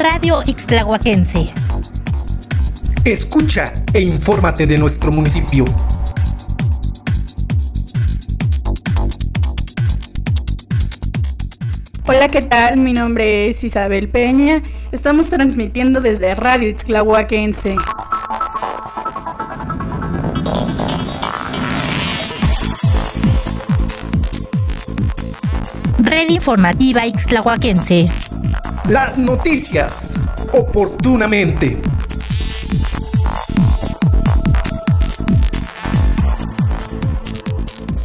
Radio Ixtlahuaquense. Escucha e infórmate de nuestro municipio. Hola, ¿qué tal? Mi nombre es Isabel Peña. Estamos transmitiendo desde Radio Ixtlahuaquense. Red Informativa Ixtlahuaquense. Las noticias, oportunamente.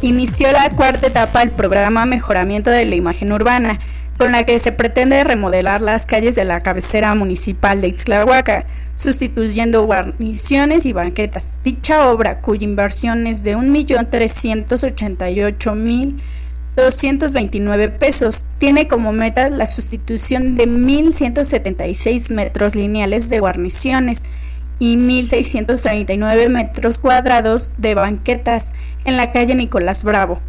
Inició la cuarta etapa del programa Mejoramiento de la Imagen Urbana, con la que se pretende remodelar las calles de la cabecera municipal de Ixtlahuaca, sustituyendo guarniciones y banquetas. Dicha obra, cuya inversión es de 1.388.229 pesos, tiene como meta la sustitución de 1.176 metros lineales de guarniciones y 1.639 metros cuadrados de banquetas en la calle Nicolás Bravo.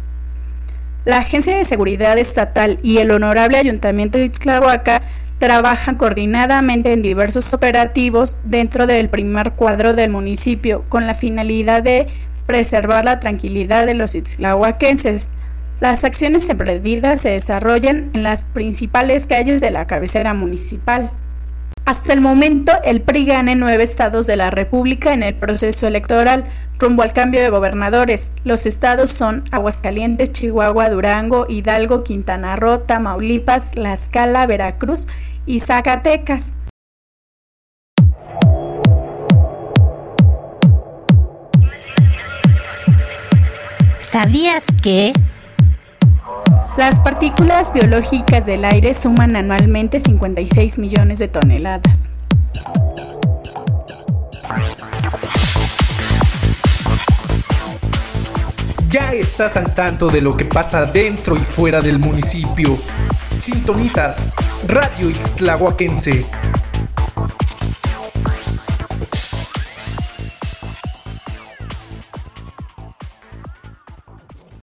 La Agencia de Seguridad Estatal y el Honorable Ayuntamiento de Ixtlahuaca trabajan coordinadamente en diversos operativos dentro del primer cuadro del municipio con la finalidad de preservar la tranquilidad de los ixtlahuaquenses. Las acciones emprendidas se desarrollan en las principales calles de la cabecera municipal. Hasta el momento, el PRI gana en nueve estados de la República en el proceso electoral rumbo al cambio de gobernadores. Los estados son Aguascalientes, Chihuahua, Durango, Hidalgo, Quintana Roo, Tamaulipas, Tlaxcala, Veracruz y Zacatecas. ¿Sabías que? Las partículas biológicas del aire suman anualmente 56 millones de toneladas. Ya estás al tanto de lo que pasa dentro y fuera del municipio. Sintonizas Radio Ixtlahuaquense